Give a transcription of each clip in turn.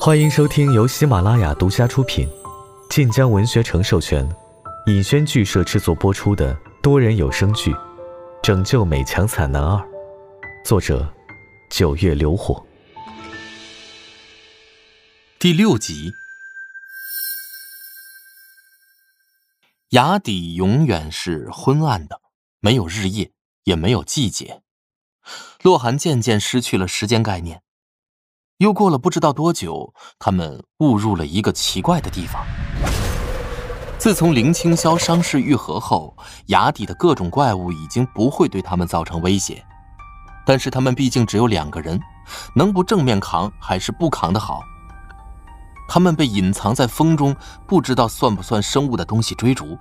欢迎收听由喜马拉雅独家出品、晋江文学城授权、尹轩剧社制作播出的多人有声剧《拯救美强惨男二》，作者：九月流火，第六集。崖底永远是昏暗的，没有日夜，也没有季节。洛寒渐渐失去了时间概念。又过了不知道多久，他们误入了一个奇怪的地方。自从林青霄伤势愈合后，崖底的各种怪物已经不会对他们造成威胁。但是他们毕竟只有两个人，能不正面扛还是不扛的好。他们被隐藏在风中，不知道算不算生物的东西追逐。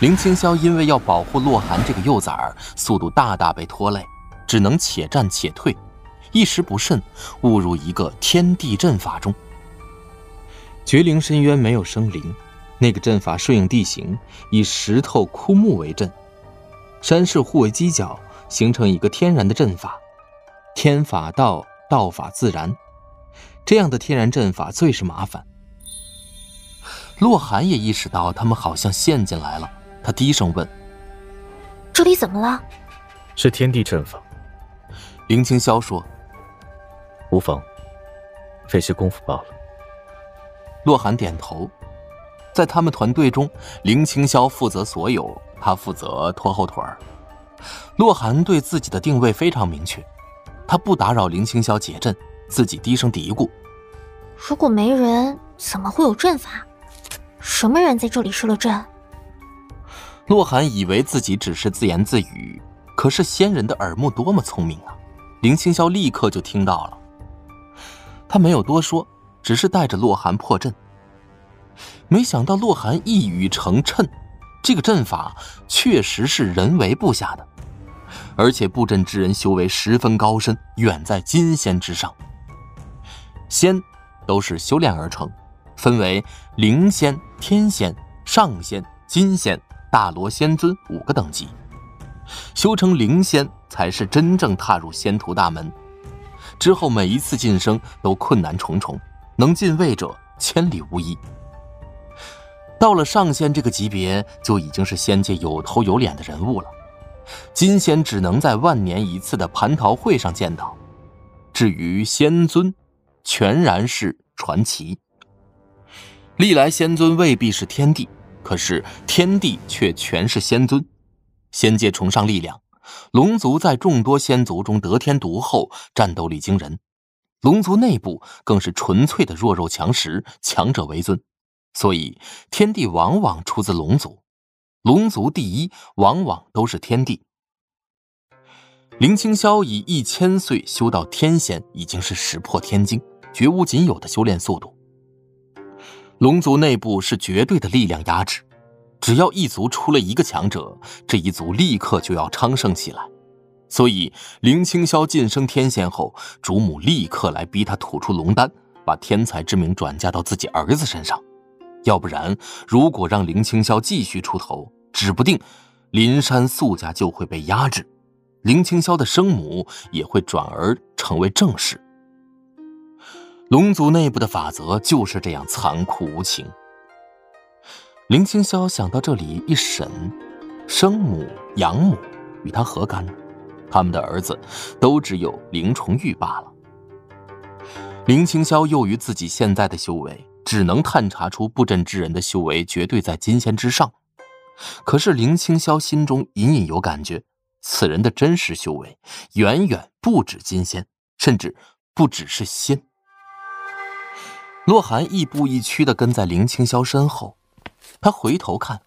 林青霄因为要保护洛寒这个幼崽儿，速度大大被拖累，只能且战且退。一时不慎，误入一个天地阵法中。绝灵深渊没有生灵，那个阵法顺应地形，以石头、枯木为阵，山势互为犄角，形成一个天然的阵法。天法道，道法自然，这样的天然阵法最是麻烦。洛寒也意识到他们好像陷进来了，他低声问：“这里怎么了？”是天地阵法。林清霄说。无妨，费些功夫罢了。洛寒点头，在他们团队中，林青霄负责所有，他负责拖后腿儿。洛寒对自己的定位非常明确，他不打扰林青霄解阵，自己低声嘀咕：“如果没人，怎么会有阵法？什么人在这里设了阵？”洛寒以为自己只是自言自语，可是仙人的耳目多么聪明啊！林青霄立刻就听到了。他没有多说，只是带着洛寒破阵。没想到洛寒一语成谶，这个阵法确实是人为布下的，而且布阵之人修为十分高深，远在金仙之上。仙都是修炼而成，分为灵仙、天仙、上仙、金仙、大罗仙尊五个等级。修成灵仙，才是真正踏入仙途大门。之后每一次晋升都困难重重，能进位者千里无一。到了上仙这个级别，就已经是仙界有头有脸的人物了。金仙只能在万年一次的蟠桃会上见到。至于仙尊，全然是传奇。历来仙尊未必是天帝，可是天帝却全是仙尊。仙界崇尚力量。龙族在众多仙族中得天独厚，战斗力惊人。龙族内部更是纯粹的弱肉强食，强者为尊。所以天地往往出自龙族，龙族第一往往都是天地。林清霄以一千岁修到天仙，已经是石破天惊，绝无仅有的修炼速度。龙族内部是绝对的力量压制。只要一族出了一个强者，这一族立刻就要昌盛起来。所以林清霄晋升天仙后，主母立刻来逼他吐出龙丹，把天才之名转嫁到自己儿子身上。要不然，如果让林清霄继续出头，指不定林山素家就会被压制，林清霄的生母也会转而成为正室。龙族内部的法则就是这样残酷无情。林清霄想到这里，一审，生母养母与他何干呢？他们的儿子都只有林重玉罢了。林清霄又于自己现在的修为，只能探查出布阵之人的修为绝对在金仙之上。可是林清霄心中隐隐有感觉，此人的真实修为远远不止金仙，甚至不只是仙。洛寒亦步亦趋地跟在林清霄身后。他回头看，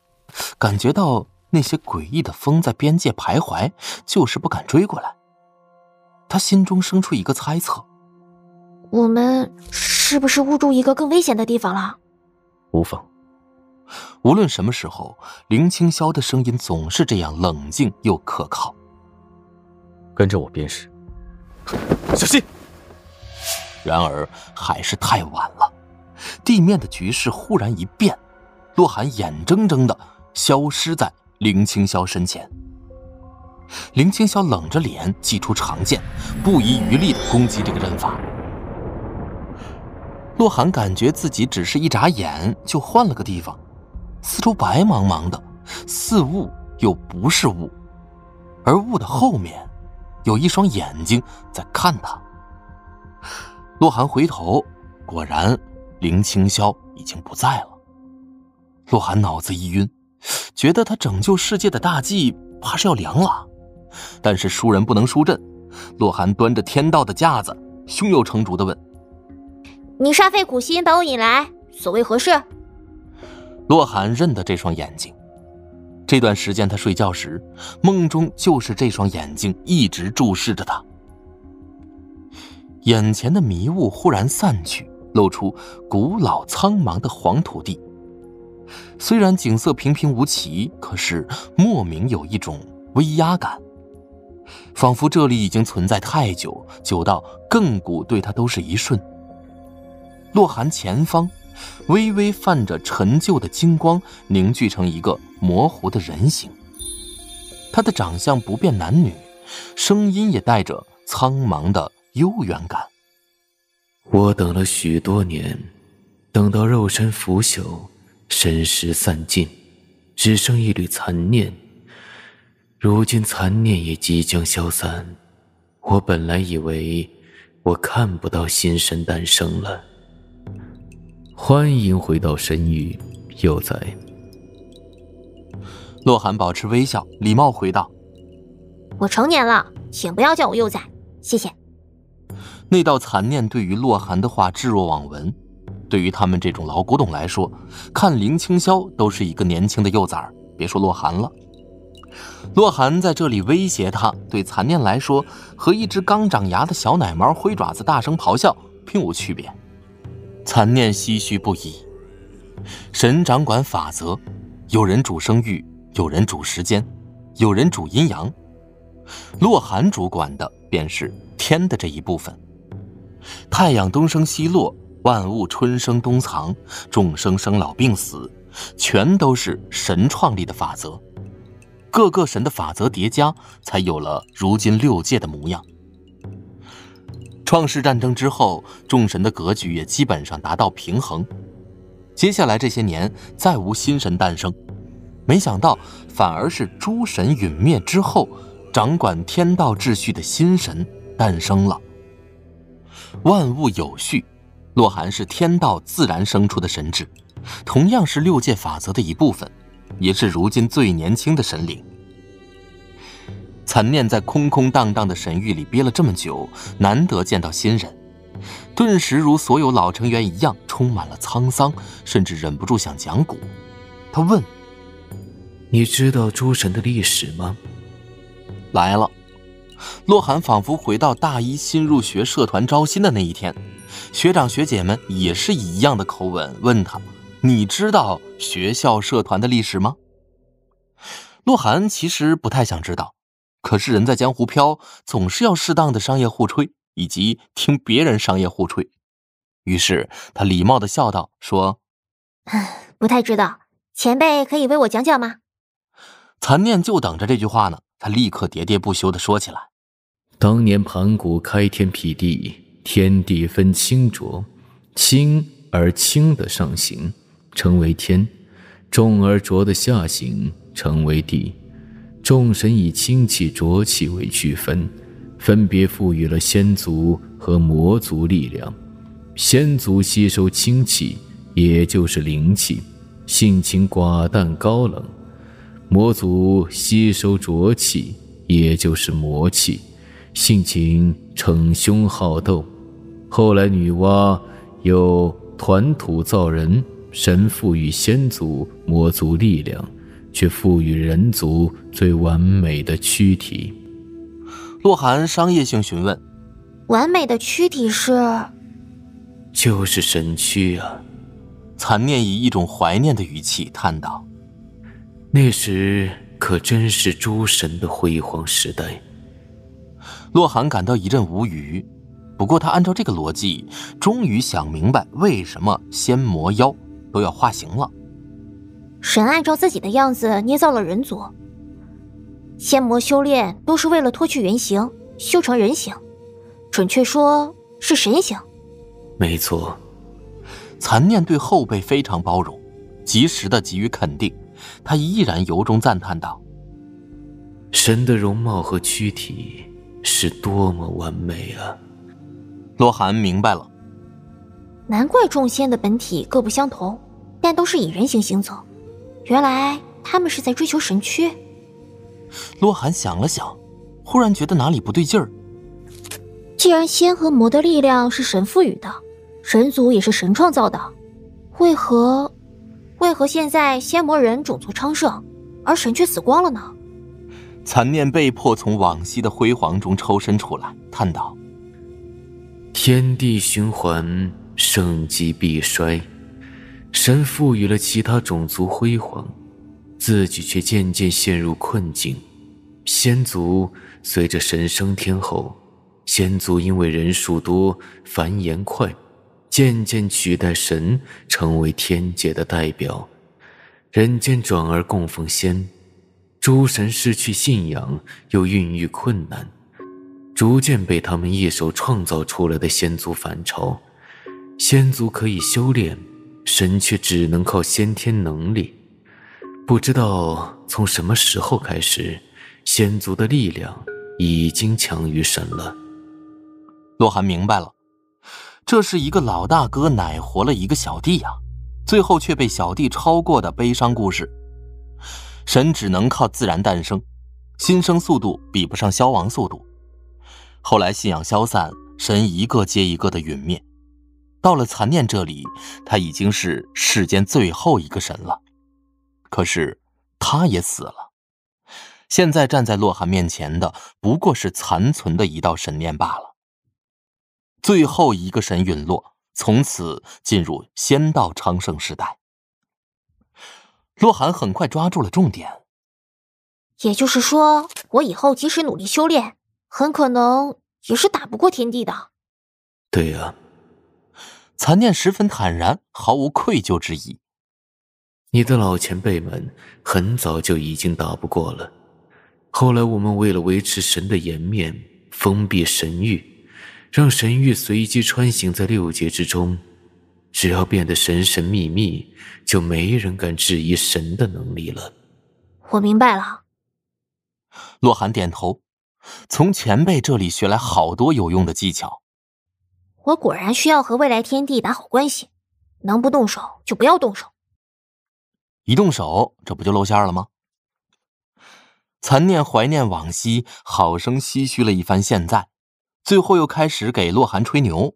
感觉到那些诡异的风在边界徘徊，就是不敢追过来。他心中生出一个猜测：我们是不是误入一个更危险的地方了？无妨。无论什么时候，林清霄的声音总是这样冷静又可靠。跟着我便是。小心！然而还是太晚了，地面的局势忽然一变。洛寒眼睁睁的消失在林清霄身前。林清霄冷着脸，祭出长剑，不遗余力的攻击这个阵法。洛寒感觉自己只是一眨眼就换了个地方，四周白茫茫的，似雾又不是雾，而雾的后面有一双眼睛在看他。洛寒回头，果然林清霄已经不在了。洛寒脑子一晕，觉得他拯救世界的大计怕是要凉了。但是输人不能输阵，洛寒端着天道的架子，胸有成竹的问。你煞费苦心把我引来，所谓何事？洛寒认得这双眼睛，这段时间他睡觉时，梦中就是这双眼睛一直注视着他。眼前的迷雾忽然散去，露出古老苍茫的黄土地。虽然景色平平无奇，可是莫名有一种威压感，仿佛这里已经存在太久，久到亘古对他都是一瞬。洛寒前方，微微泛着陈旧的金光，凝聚成一个模糊的人形。他的长相不辨男女，声音也带着苍茫的悠远感。我等了许多年，等到肉身腐朽，神识散尽，只剩一缕残念。如今残念也即将消散，我本来以为我看不到新神诞生了。欢迎回到神域，幼崽。洛寒保持微笑，礼貌回道：“我成年了，请不要叫我幼崽，谢谢。”那道残念对于洛寒的话置若罔闻。对于他们这种老古董来说，看林清霄都是一个年轻的幼崽别说洛寒了，洛寒在这里威胁他，对残念来说，和一只刚长牙的小奶猫挥爪子大声咆哮并无区别。残念唏嘘不已。神掌管法则，有人主生育，有人主时间，有人主阴阳。洛寒主管的便是天的这一部分。太阳东升西落，万物春生冬藏，众生生老病死，全都是神创立的法则。各个神的法则叠加，才有了如今六界的模样。创世战争之后，众神的格局也基本上达到平衡。接下来这些年，再无新神诞生。没想到，反而是诸神陨灭之后，掌管天道秩序的新神诞生了。万物有序，洛寒是天道自然生出的神智，同样是六界法则的一部分，也是如今最年轻的神灵。残念在空空荡荡的神域里憋了这么久，难得见到新人，顿时如所有老成员一样，充满了沧桑，甚至忍不住想讲古。他问：“你知道诸神的历史吗？”来了，洛寒仿佛回到大一新入学社团招新的那一天，学长学姐们也是一样的口吻问他：“你知道学校社团的历史吗？”洛寒其实不太想知道。可是人在江湖飘，总是要适当的商业互吹，以及听别人商业互吹。于是他礼貌的笑道：“说，不太知道，前辈可以为我讲讲吗？”残念就等着这句话呢，他立刻喋喋不休的说起来：“当年盘古开天辟地，天地分清浊，清而清的上行称为天，重而浊的下行称为地。”众神以清气、浊气为区分，分别赋予了仙族和魔族力量。仙族吸收清气，也就是灵气，性情寡淡高冷；魔族吸收浊气，也就是魔气，性情逞凶好斗。后来女娲又团土造人，神赋予仙族、魔族力量。却赋予人族最完美的躯体。洛寒商业性询问：“完美的躯体是？就是神躯啊！”残念以一种怀念的语气叹道：“那时可真是诸神的辉煌时代。”洛寒感到一阵无语。不过他按照这个逻辑，终于想明白为什么仙魔妖都要化形了。神按照自己的样子捏造了人族，仙魔修炼都是为了脱去原形，修成人形，准确说是神形。没错，残念对后辈非常包容，及时的给予肯定。他依然由衷赞叹道：“神的容貌和躯体是多么完美啊！”洛涵明白了，难怪众仙的本体各不相同，但都是以人形行走。原来他们是在追求神躯。洛寒想了想，忽然觉得哪里不对劲儿。既然仙和魔的力量是神赋予的，神族也是神创造的，为何？为何现在仙魔人种族昌盛，而神却死光了呢？残念被迫从往昔的辉煌中抽身出来，叹道：“天地循环，盛极必衰。神赋予了其他种族辉煌，自己却渐渐陷入困境。仙族随着神升天后，仙族因为人数多、繁衍快。”渐渐取代神，成为天界的代表，人间转而供奉仙，诸神失去信仰，又孕育困难，逐渐被他们一手创造出来的仙族反超。仙族可以修炼，神却只能靠先天能力。不知道从什么时候开始，仙族的力量已经强于神了。洛寒明白了。这是一个老大哥奶活了一个小弟呀，最后却被小弟超过的悲伤故事。神只能靠自然诞生，新生速度比不上消亡速度。后来信仰消散，神一个接一个的陨灭。到了残念这里，他已经是世间最后一个神了。可是他也死了，现在站在洛寒面前的不过是残存的一道神念罢了。最后一个神陨落，从此进入仙道昌盛时代。洛寒很快抓住了重点，也就是说，我以后即使努力修炼，很可能也是打不过天帝的。对呀，残念十分坦然，毫无愧疚之意。你的老前辈们很早就已经打不过了，后来我们为了维持神的颜面，封闭神域。让神域随机穿行在六界之中，只要变得神神秘秘，就没人敢质疑神的能力了。我明白了。洛寒点头，从前辈这里学来好多有用的技巧。我果然需要和未来天地打好关系，能不动手就不要动手。一动手，这不就露馅了吗？残念怀念往昔，好生唏嘘了一番现在。最后又开始给洛寒吹牛。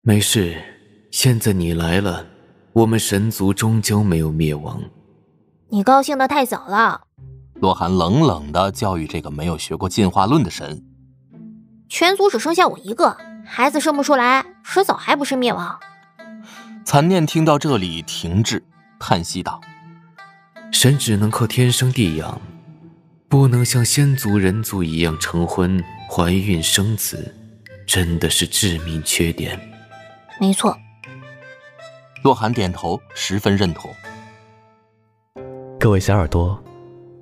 没事，现在你来了，我们神族终究没有灭亡。你高兴的太早了。洛寒冷冷的教育这个没有学过进化论的神。全族只剩下我一个，孩子生不出来，迟早还不是灭亡。残念听到这里停滞，叹息道：“神只能靠天生地养。”不能像仙族人族一样成婚、怀孕、生子，真的是致命缺点。没错。洛寒点头，十分认同。各位小耳朵，